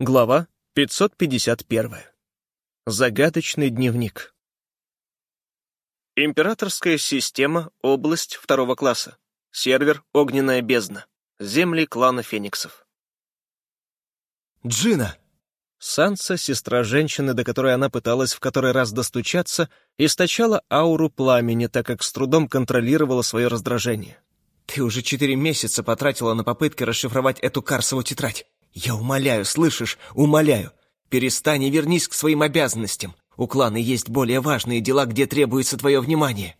Глава 551. Загадочный дневник. Императорская система, область второго класса. Сервер «Огненная бездна». Земли клана Фениксов. Джина! Санса, сестра женщины, до которой она пыталась в который раз достучаться, источала ауру пламени, так как с трудом контролировала свое раздражение. Ты уже четыре месяца потратила на попытки расшифровать эту Карсову тетрадь. «Я умоляю, слышишь? Умоляю! Перестань и вернись к своим обязанностям. У клана есть более важные дела, где требуется твое внимание».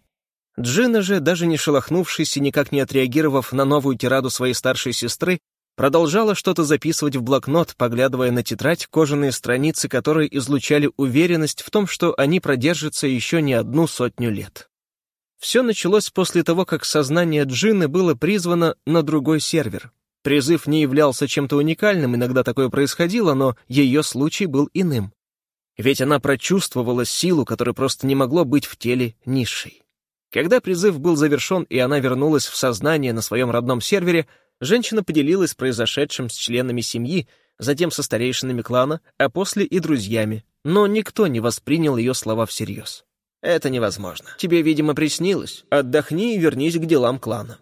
Джина же, даже не шелохнувшись и никак не отреагировав на новую тираду своей старшей сестры, продолжала что-то записывать в блокнот, поглядывая на тетрадь, кожаные страницы которые излучали уверенность в том, что они продержатся еще не одну сотню лет. Все началось после того, как сознание Джины было призвано на другой сервер, Призыв не являлся чем-то уникальным, иногда такое происходило, но ее случай был иным. Ведь она прочувствовала силу, которая просто не могло быть в теле низшей. Когда призыв был завершен и она вернулась в сознание на своем родном сервере, женщина поделилась произошедшим с членами семьи, затем со старейшинами клана, а после и друзьями, но никто не воспринял ее слова всерьез. «Это невозможно. Тебе, видимо, приснилось. Отдохни и вернись к делам клана».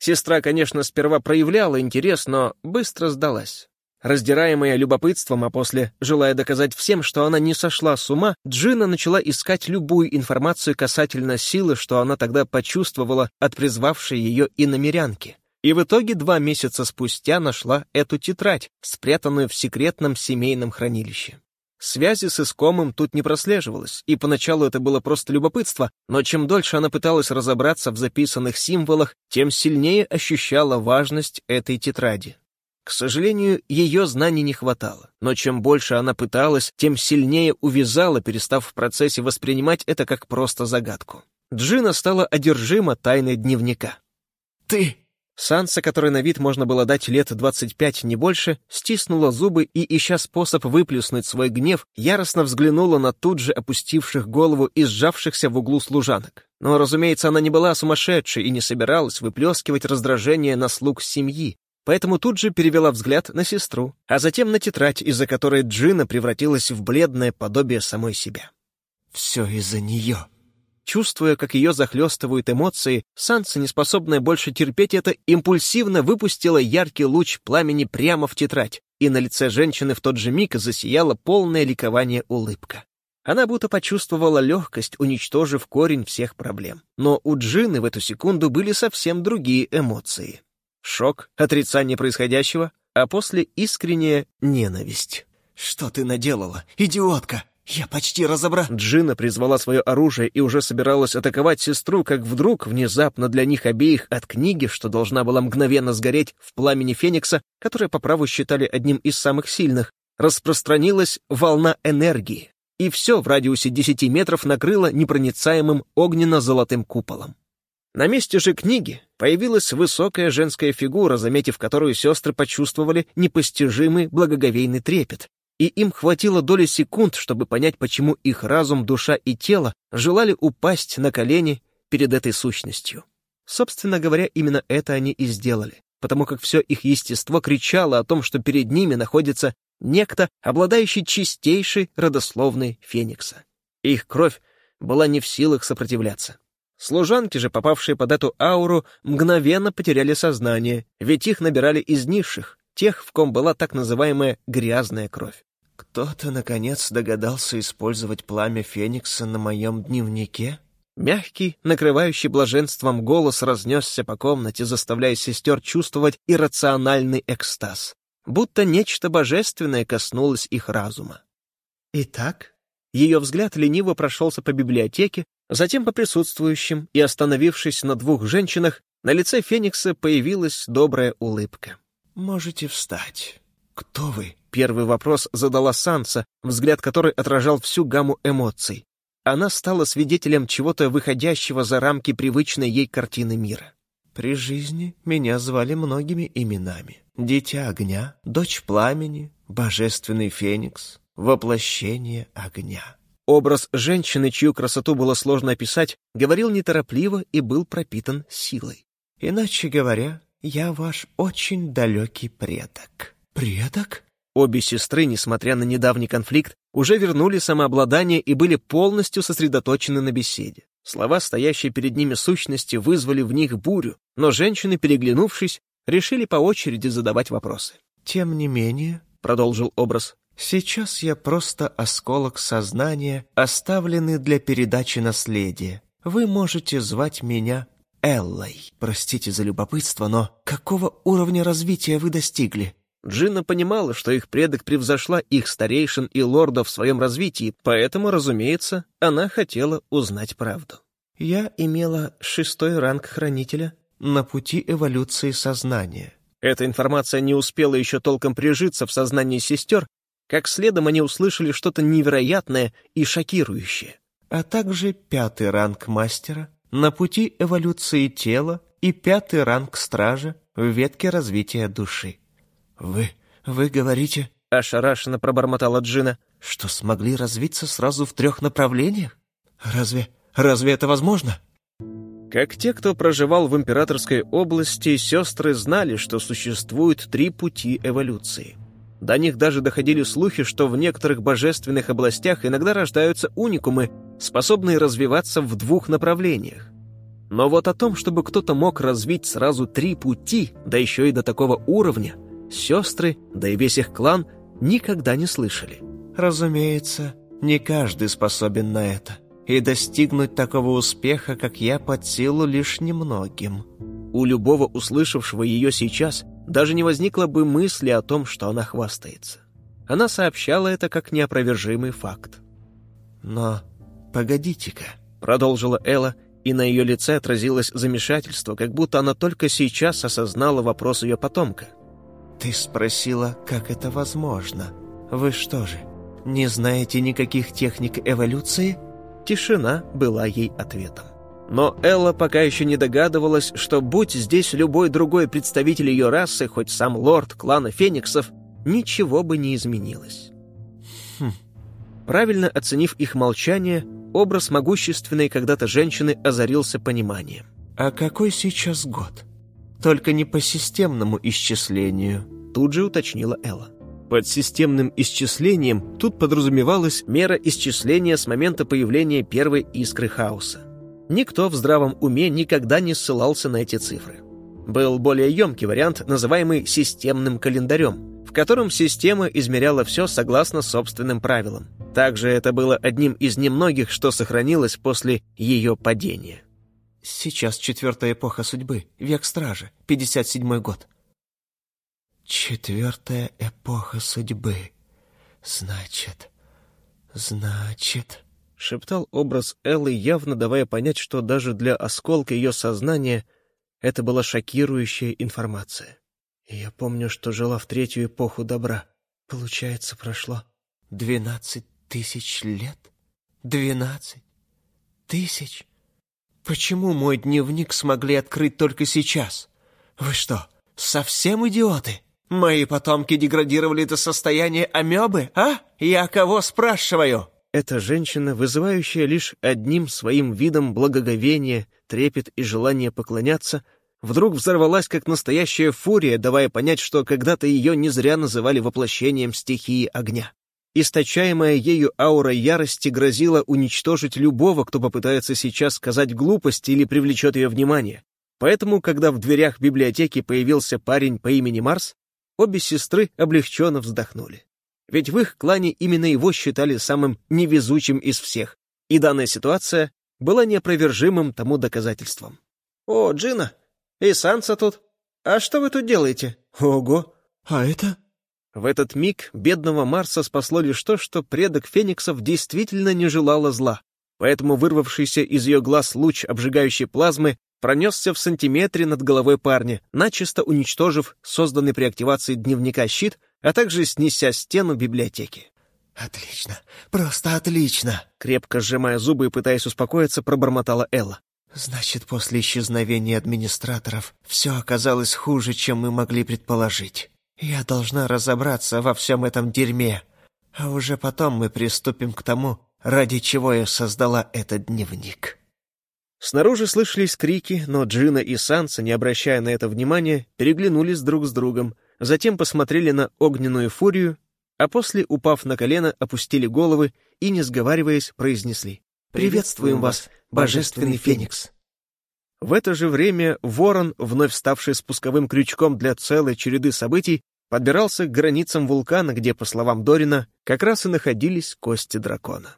Сестра, конечно, сперва проявляла интерес, но быстро сдалась. Раздираемая любопытством, а после, желая доказать всем, что она не сошла с ума, Джина начала искать любую информацию касательно силы, что она тогда почувствовала от призвавшей ее иномерянки. И в итоге два месяца спустя нашла эту тетрадь, спрятанную в секретном семейном хранилище. Связи с искомым тут не прослеживалось, и поначалу это было просто любопытство, но чем дольше она пыталась разобраться в записанных символах, тем сильнее ощущала важность этой тетради. К сожалению, ее знаний не хватало, но чем больше она пыталась, тем сильнее увязала, перестав в процессе воспринимать это как просто загадку. Джина стала одержима тайной дневника. «Ты Санса, которой на вид можно было дать лет двадцать пять, не больше, стиснула зубы и, ища способ выплюснуть свой гнев, яростно взглянула на тут же опустивших голову и сжавшихся в углу служанок. Но, разумеется, она не была сумасшедшей и не собиралась выплескивать раздражение на слуг семьи, поэтому тут же перевела взгляд на сестру, а затем на тетрадь, из-за которой Джина превратилась в бледное подобие самой себя. «Все из-за нее», Чувствуя, как ее захлестывают эмоции, Санса, неспособная больше терпеть это, импульсивно выпустила яркий луч пламени прямо в тетрадь, и на лице женщины в тот же миг засияла полное ликование улыбка. Она будто почувствовала легкость, уничтожив корень всех проблем. Но у Джины в эту секунду были совсем другие эмоции. Шок, отрицание происходящего, а после искренняя ненависть. «Что ты наделала, идиотка?» «Я почти разобрал...» Джина призвала свое оружие и уже собиралась атаковать сестру, как вдруг, внезапно для них обеих от книги, что должна была мгновенно сгореть в пламени Феникса, которое по праву считали одним из самых сильных, распространилась волна энергии, и все в радиусе десяти метров накрыло непроницаемым огненно-золотым куполом. На месте же книги появилась высокая женская фигура, заметив которую сестры почувствовали непостижимый благоговейный трепет, и им хватило доли секунд, чтобы понять, почему их разум, душа и тело желали упасть на колени перед этой сущностью. Собственно говоря, именно это они и сделали, потому как все их естество кричало о том, что перед ними находится некто, обладающий чистейшей родословной Феникса. Их кровь была не в силах сопротивляться. Служанки же, попавшие под эту ауру, мгновенно потеряли сознание, ведь их набирали из низших, тех, в ком была так называемая грязная кровь. «Кто-то, наконец, догадался использовать пламя Феникса на моем дневнике?» Мягкий, накрывающий блаженством голос разнесся по комнате, заставляя сестер чувствовать иррациональный экстаз, будто нечто божественное коснулось их разума. Итак, ее взгляд лениво прошелся по библиотеке, затем по присутствующим, и, остановившись на двух женщинах, на лице Феникса появилась добрая улыбка. «Можете встать. Кто вы?» Первый вопрос задала Санса, взгляд которой отражал всю гамму эмоций. Она стала свидетелем чего-то выходящего за рамки привычной ей картины мира. «При жизни меня звали многими именами. Дитя огня, дочь пламени, божественный феникс, воплощение огня». Образ женщины, чью красоту было сложно описать, говорил неторопливо и был пропитан силой. «Иначе говоря, я ваш очень далекий предок». «Предок?» Обе сестры, несмотря на недавний конфликт, уже вернули самообладание и были полностью сосредоточены на беседе. Слова, стоящие перед ними сущности, вызвали в них бурю, но женщины, переглянувшись, решили по очереди задавать вопросы. «Тем не менее», — продолжил образ, — «сейчас я просто осколок сознания, оставленный для передачи наследия. Вы можете звать меня Эллой. Простите за любопытство, но какого уровня развития вы достигли?» Джинна понимала, что их предок превзошла их старейшин и лордов в своем развитии, поэтому, разумеется, она хотела узнать правду. «Я имела шестой ранг хранителя на пути эволюции сознания». Эта информация не успела еще толком прижиться в сознании сестер, как следом они услышали что-то невероятное и шокирующее. А также пятый ранг мастера на пути эволюции тела и пятый ранг стража в ветке развития души. «Вы... вы говорите...» — ошарашенно пробормотала Джина, «что смогли развиться сразу в трех направлениях? Разве... разве это возможно?» Как те, кто проживал в императорской области, сестры знали, что существует три пути эволюции. До них даже доходили слухи, что в некоторых божественных областях иногда рождаются уникумы, способные развиваться в двух направлениях. Но вот о том, чтобы кто-то мог развить сразу три пути, да еще и до такого уровня — Сестры, да и весь их клан, никогда не слышали. Разумеется, не каждый способен на это. И достигнуть такого успеха, как я, под силу лишь немногим. У любого услышавшего ее сейчас даже не возникло бы мысли о том, что она хвастается. Она сообщала это как неопровержимый факт. «Но погодите-ка», — продолжила Элла, и на ее лице отразилось замешательство, как будто она только сейчас осознала вопрос ее потомка — «Ты спросила, как это возможно. Вы что же, не знаете никаких техник эволюции?» Тишина была ей ответом. Но Элла пока еще не догадывалась, что будь здесь любой другой представитель ее расы, хоть сам лорд клана Фениксов, ничего бы не изменилось. Хм. Правильно оценив их молчание, образ могущественной когда-то женщины озарился пониманием. «А какой сейчас год?» Только не по системному исчислению, тут же уточнила Элла. Под системным исчислением тут подразумевалась мера исчисления с момента появления первой искры хаоса. Никто в здравом уме никогда не ссылался на эти цифры. Был более емкий вариант, называемый системным календарем, в котором система измеряла все согласно собственным правилам. Также это было одним из немногих, что сохранилось после ее падения. Сейчас четвертая эпоха судьбы, век стражи, 57-й год. Четвертая эпоха судьбы. Значит, значит... Шептал образ Эллы, явно давая понять, что даже для осколка ее сознания это была шокирующая информация. я помню, что жила в третью эпоху добра. Получается, прошло двенадцать тысяч лет? Двенадцать тысяч? Почему мой дневник смогли открыть только сейчас? Вы что, совсем идиоты? Мои потомки деградировали до состояния амебы, а? Я кого спрашиваю?» Эта женщина, вызывающая лишь одним своим видом благоговение, трепет и желание поклоняться, вдруг взорвалась как настоящая фурия, давая понять, что когда-то ее не зря называли воплощением стихии огня. Источаемая ею аура ярости грозила уничтожить любого, кто попытается сейчас сказать глупость или привлечет ее внимание. Поэтому, когда в дверях библиотеки появился парень по имени Марс, обе сестры облегченно вздохнули. Ведь в их клане именно его считали самым невезучим из всех, и данная ситуация была неопровержимым тому доказательством. «О, Джина! И Санса тут! А что вы тут делаете?» «Ого! А это...» В этот миг бедного Марса спасло лишь то, что предок Фениксов действительно не желала зла, поэтому вырвавшийся из ее глаз луч обжигающей плазмы пронесся в сантиметре над головой парня, начисто уничтожив созданный при активации дневника щит, а также снеся стену библиотеки. «Отлично, просто отлично!» Крепко сжимая зубы и пытаясь успокоиться, пробормотала Элла. «Значит, после исчезновения администраторов все оказалось хуже, чем мы могли предположить». Я должна разобраться во всем этом дерьме, а уже потом мы приступим к тому, ради чего я создала этот дневник». Снаружи слышались крики, но Джина и Санса, не обращая на это внимания, переглянулись друг с другом, затем посмотрели на огненную фурию, а после, упав на колено, опустили головы и, не сговариваясь, произнесли «Приветствуем вас, божественный Феникс!» В это же время ворон, вновь ставший спусковым крючком для целой череды событий, подбирался к границам вулкана, где, по словам Дорина, как раз и находились кости дракона.